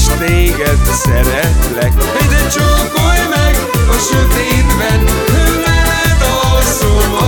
Is téged szeretlek. Ide csókolj meg a sötétben Veled alszom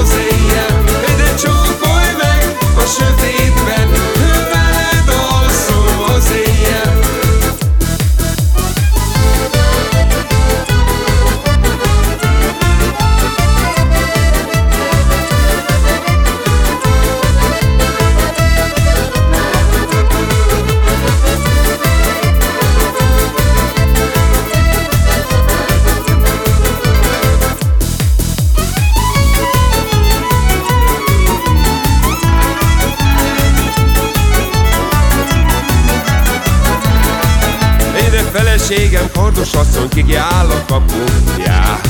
feleségem, kardos asszony, kikiáll a kapujába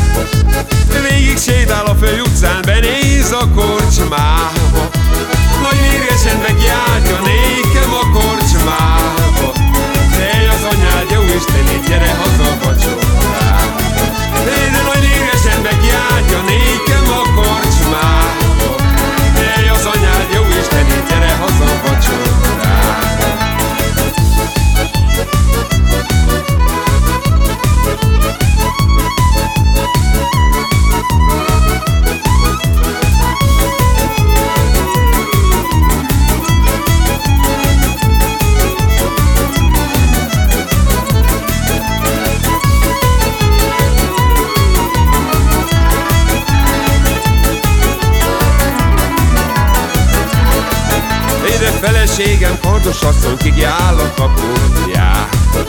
feleségem, kardos asszony, kikiáll a kapujába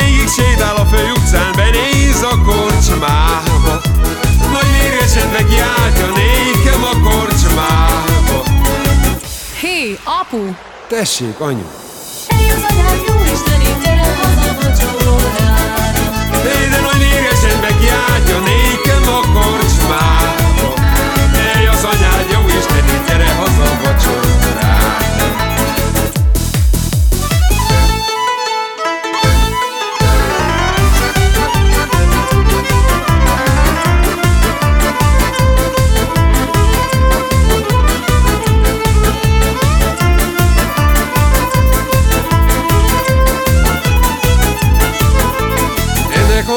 Végig sétál a fő utcán, benéz a korcsmába Nagy mérgesen megjárja nékem a korcsmába Hé, apu! Tessék, anyu! Hely az anyád,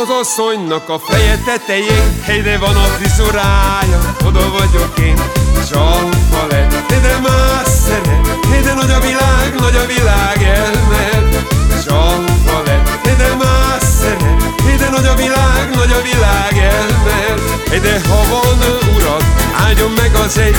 az asszonynak a feje tetején. Helyre van a frizurája, oda vagyok én. Csalfa lett, de más szeret. De nagy a világ, nagy a világ elmed Csalfa lett, de más szeret. De nagy a világ, nagy a világ elmed De ha van urad, áldjon meg az egy